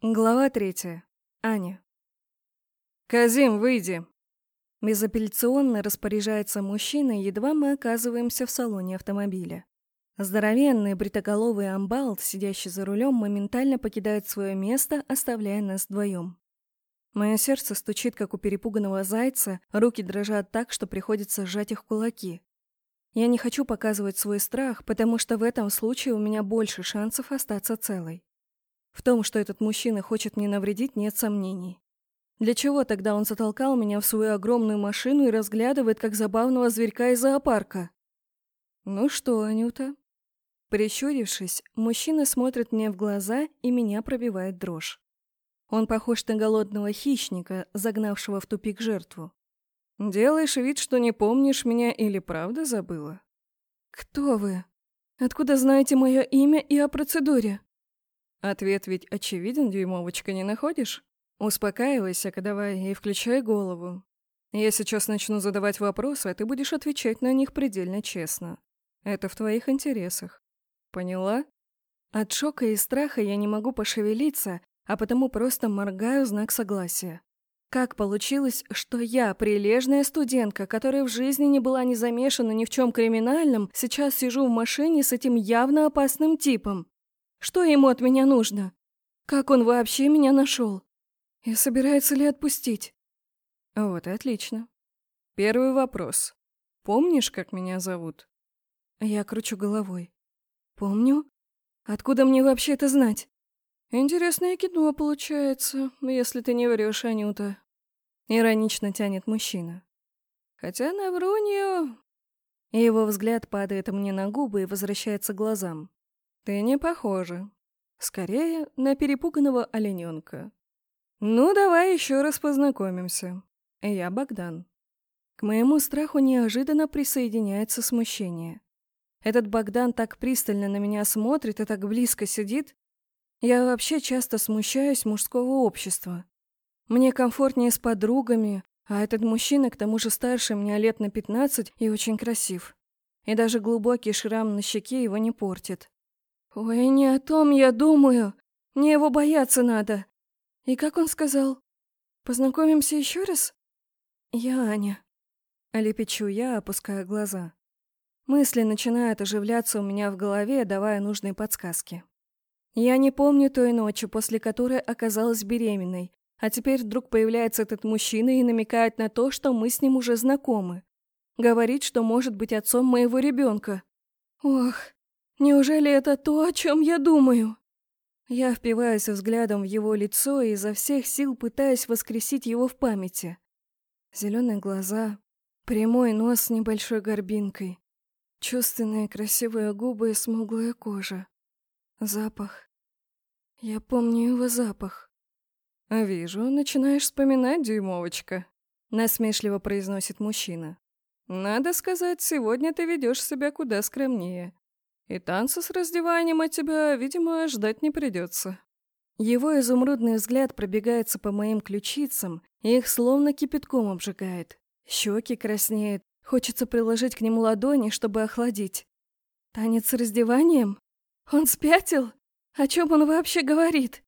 Глава третья. Аня. «Казим, выйди!» Безапелляционно распоряжается мужчина, едва мы оказываемся в салоне автомобиля. Здоровенный бритоголовый амбал, сидящий за рулем, моментально покидает свое место, оставляя нас вдвоем. Мое сердце стучит, как у перепуганного зайца, руки дрожат так, что приходится сжать их кулаки. Я не хочу показывать свой страх, потому что в этом случае у меня больше шансов остаться целой. В том, что этот мужчина хочет мне навредить, нет сомнений. Для чего тогда он затолкал меня в свою огромную машину и разглядывает, как забавного зверька из зоопарка? Ну что, Анюта? Прищурившись, мужчина смотрит мне в глаза, и меня пробивает дрожь. Он похож на голодного хищника, загнавшего в тупик жертву. «Делаешь вид, что не помнишь меня или правда забыла?» «Кто вы? Откуда знаете мое имя и о процедуре?» Ответ ведь очевиден, дюймовочка, не находишь? Успокаивайся-ка давай и включай голову. Я сейчас начну задавать вопросы, а ты будешь отвечать на них предельно честно. Это в твоих интересах. Поняла? От шока и страха я не могу пошевелиться, а потому просто моргаю знак согласия. Как получилось, что я, прилежная студентка, которая в жизни не была не замешана ни в чем криминальном, сейчас сижу в машине с этим явно опасным типом? Что ему от меня нужно? Как он вообще меня нашел? И собирается ли отпустить? Вот и отлично. Первый вопрос. Помнишь, как меня зовут? Я кручу головой. Помню. Откуда мне вообще это знать? Интересное кино получается, если ты не врешь, Анюта. Иронично тянет мужчина. Хотя на врунью... Его взгляд падает мне на губы и возвращается к глазам. Ты не похожа. Скорее, на перепуганного олененка. Ну, давай еще раз познакомимся. Я Богдан. К моему страху неожиданно присоединяется смущение. Этот Богдан так пристально на меня смотрит и так близко сидит. Я вообще часто смущаюсь мужского общества. Мне комфортнее с подругами, а этот мужчина к тому же старше меня лет на пятнадцать и очень красив. И даже глубокий шрам на щеке его не портит. Ой, не о том я думаю. Мне его бояться надо. И как он сказал? Познакомимся еще раз? Я Аня. Лепечу я, опуская глаза. Мысли начинают оживляться у меня в голове, давая нужные подсказки. Я не помню той ночи, после которой оказалась беременной, а теперь вдруг появляется этот мужчина и намекает на то, что мы с ним уже знакомы. Говорит, что может быть отцом моего ребенка. Ох, Неужели это то, о чем я думаю? Я впиваюсь взглядом в его лицо и изо всех сил пытаюсь воскресить его в памяти. Зеленые глаза, прямой нос с небольшой горбинкой, чувственные красивые губы и смуглая кожа. Запах. Я помню его запах. «Вижу, начинаешь вспоминать, дюймовочка», — насмешливо произносит мужчина. «Надо сказать, сегодня ты ведешь себя куда скромнее. И танца с раздеванием от тебя, видимо, ждать не придется. Его изумрудный взгляд пробегается по моим ключицам, и их словно кипятком обжигает. Щеки краснеют, хочется приложить к нему ладони, чтобы охладить. Танец с раздеванием? Он спятил? О чем он вообще говорит?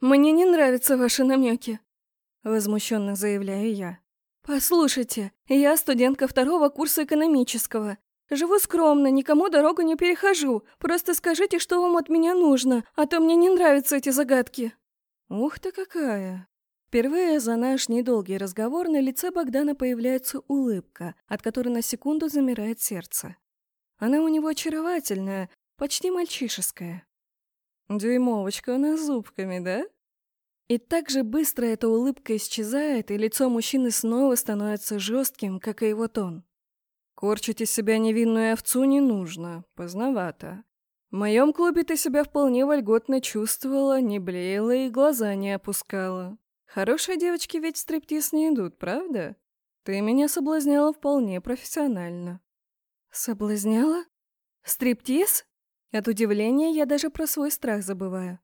Мне не нравятся ваши намеки. Возмущенно заявляю я. Послушайте, я студентка второго курса экономического. Живу скромно, никому дорогу не перехожу. Просто скажите, что вам от меня нужно, а то мне не нравятся эти загадки». «Ух ты какая!» Впервые за наш недолгий разговор на лице Богдана появляется улыбка, от которой на секунду замирает сердце. Она у него очаровательная, почти мальчишеская. «Дюймовочка у зубками, да?» И так же быстро эта улыбка исчезает, и лицо мужчины снова становится жестким, как и его тон. Корчить из себя невинную овцу не нужно, поздновато. В моем клубе ты себя вполне вольготно чувствовала, не блеяла и глаза не опускала. Хорошие девочки ведь стриптиз не идут, правда? Ты меня соблазняла вполне профессионально. Соблазняла? Стриптиз? От удивления я даже про свой страх забываю.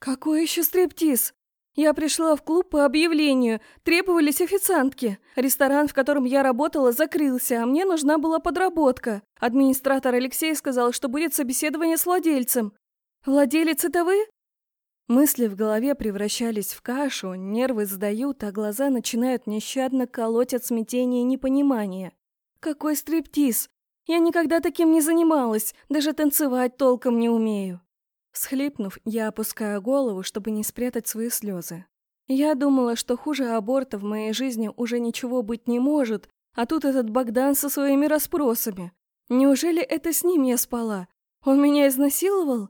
Какой еще стриптиз? Я пришла в клуб по объявлению. Требовались официантки. Ресторан, в котором я работала, закрылся, а мне нужна была подработка. Администратор Алексей сказал, что будет собеседование с владельцем. Владелец это вы? Мысли в голове превращались в кашу, нервы сдают, а глаза начинают нещадно колоть от смятения и непонимания. Какой стриптиз! Я никогда таким не занималась, даже танцевать толком не умею. Схлипнув, я опускаю голову, чтобы не спрятать свои слезы. Я думала, что хуже аборта в моей жизни уже ничего быть не может, а тут этот Богдан со своими расспросами. Неужели это с ним я спала? Он меня изнасиловал?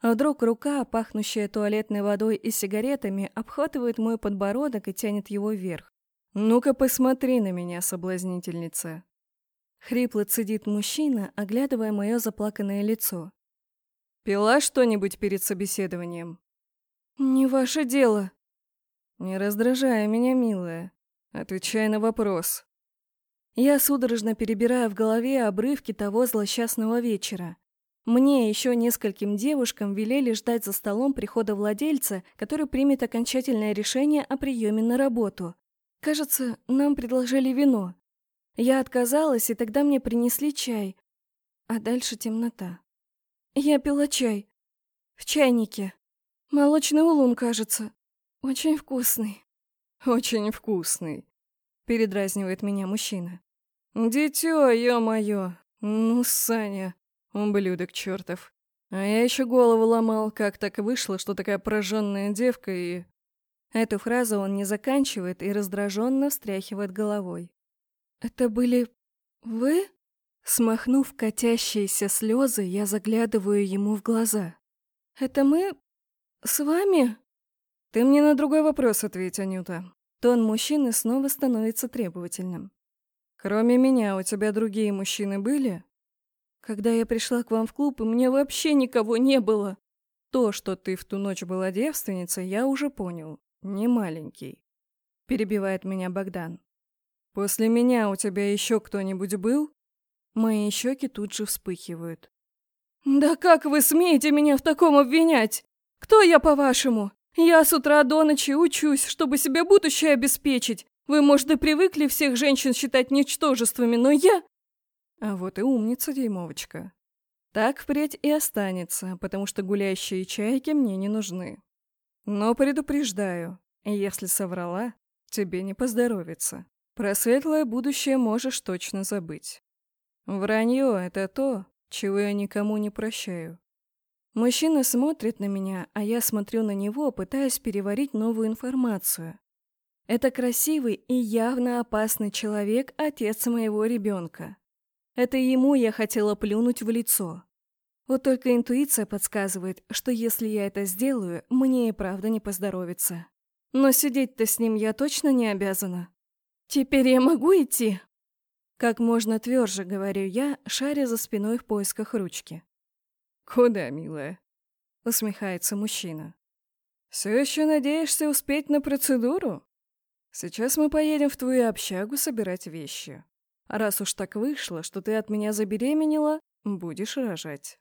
А вдруг рука, пахнущая туалетной водой и сигаретами, обхватывает мой подбородок и тянет его вверх. «Ну-ка посмотри на меня, соблазнительница!» Хрипло цедит мужчина, оглядывая мое заплаканное лицо. «Пила что-нибудь перед собеседованием?» «Не ваше дело». «Не раздражай меня, милая. Отвечай на вопрос». Я судорожно перебираю в голове обрывки того злосчастного вечера. Мне и еще нескольким девушкам велели ждать за столом прихода владельца, который примет окончательное решение о приеме на работу. Кажется, нам предложили вино. Я отказалась, и тогда мне принесли чай. А дальше темнота. Я пила чай. В чайнике. Молочный улун, кажется. Очень вкусный. Очень вкусный. Передразнивает меня мужчина. Дитё, ё-моё. Ну, Саня, Ублюдок чертов. А я еще голову ломал, как так вышло, что такая прожженная девка и... Эту фразу он не заканчивает и раздраженно встряхивает головой. «Это были... вы?» Смахнув катящиеся слезы, я заглядываю ему в глаза. «Это мы... с вами?» «Ты мне на другой вопрос ответь, Анюта». Тон мужчины снова становится требовательным. «Кроме меня, у тебя другие мужчины были?» Когда я пришла к вам в клуб, у меня вообще никого не было. То, что ты в ту ночь была девственницей, я уже понял. Не маленький. Перебивает меня Богдан. После меня у тебя еще кто-нибудь был? Мои щеки тут же вспыхивают. Да как вы смеете меня в таком обвинять? Кто я, по-вашему? Я с утра до ночи учусь, чтобы себе будущее обеспечить. Вы, может, и привыкли всех женщин считать ничтожествами, но я... А вот и умница, дюймовочка. Так впредь и останется, потому что гулящие чайки мне не нужны. Но предупреждаю, если соврала, тебе не поздоровится. Про светлое будущее можешь точно забыть. Вранье — это то, чего я никому не прощаю. Мужчина смотрит на меня, а я смотрю на него, пытаясь переварить новую информацию. Это красивый и явно опасный человек, отец моего ребенка. Это ему я хотела плюнуть в лицо. Вот только интуиция подсказывает, что если я это сделаю, мне и правда не поздоровится. Но сидеть-то с ним я точно не обязана. Теперь я могу идти? Как можно тверже, говорю я, шаря за спиной в поисках ручки. «Куда, милая?» — усмехается мужчина. «Все еще надеешься успеть на процедуру? Сейчас мы поедем в твою общагу собирать вещи. Раз уж так вышло, что ты от меня забеременела, будешь рожать.